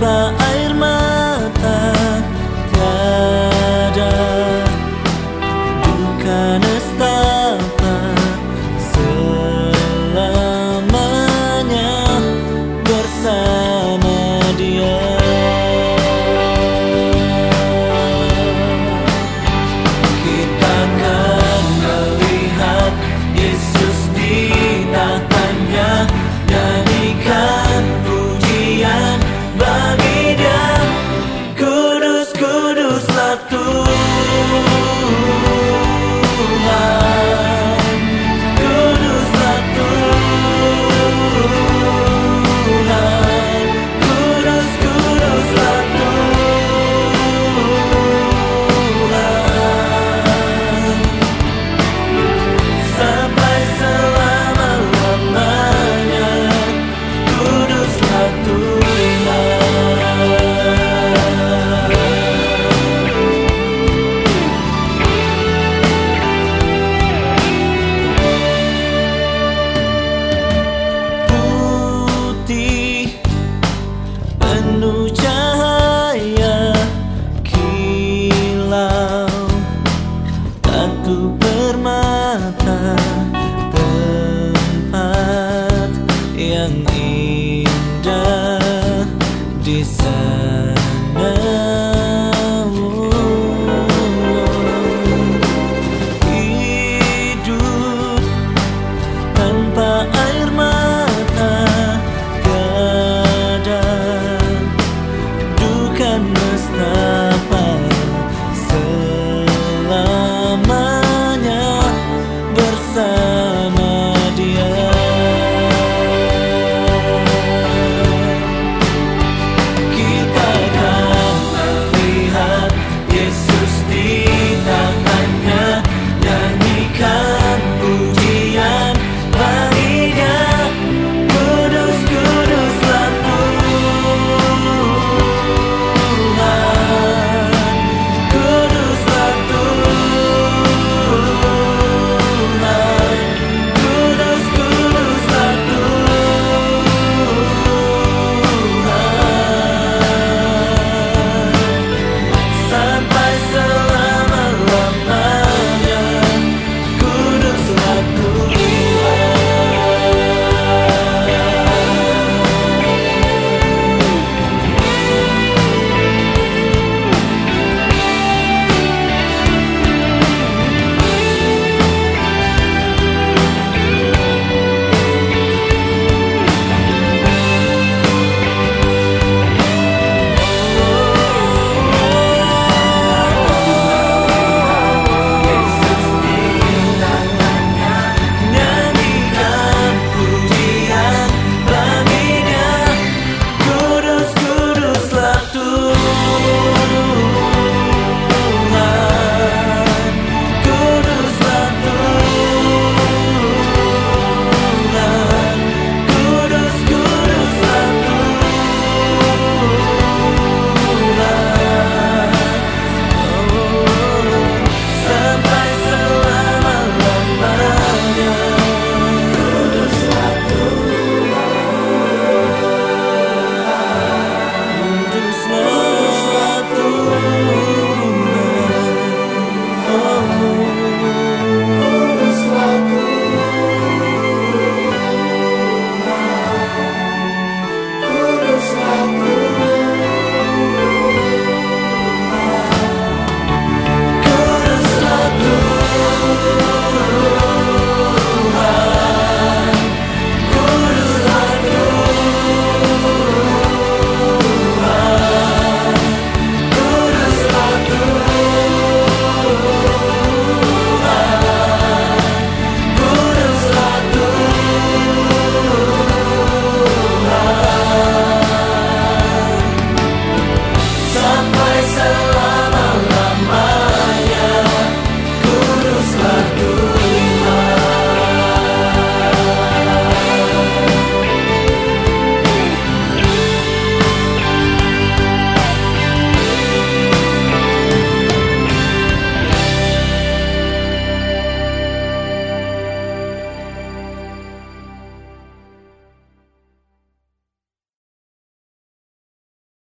把爱